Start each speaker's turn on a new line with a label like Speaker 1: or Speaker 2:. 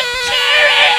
Speaker 1: Cherry.